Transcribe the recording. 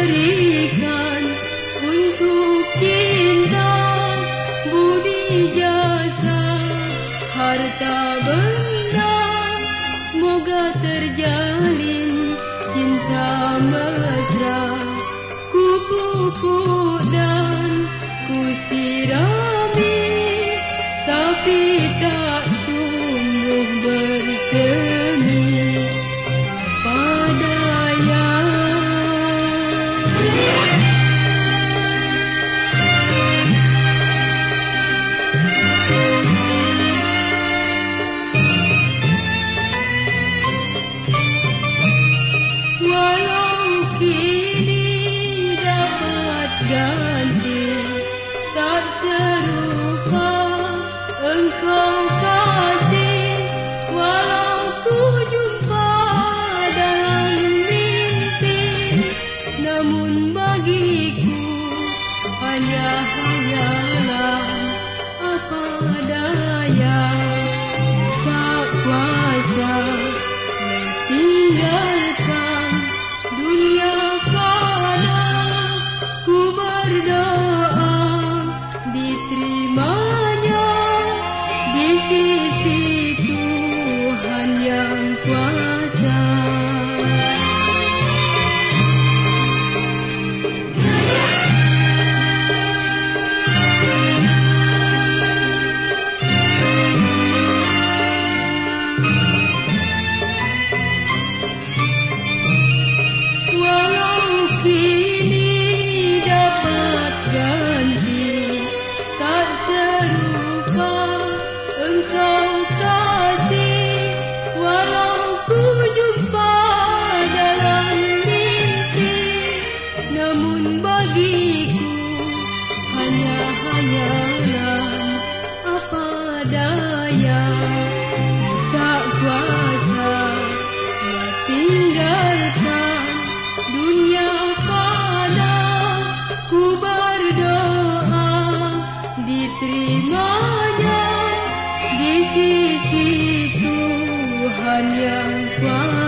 berikan untuk cinta budi jasa harta benda semoga terjalin cinta mesra. Ku pupuk dan ku sirami tapi tak serupa. Engkau kasih walau ku jumpa dalam mimpi. Namun bagiku hanya hanya kasih Tuhan yang kuat.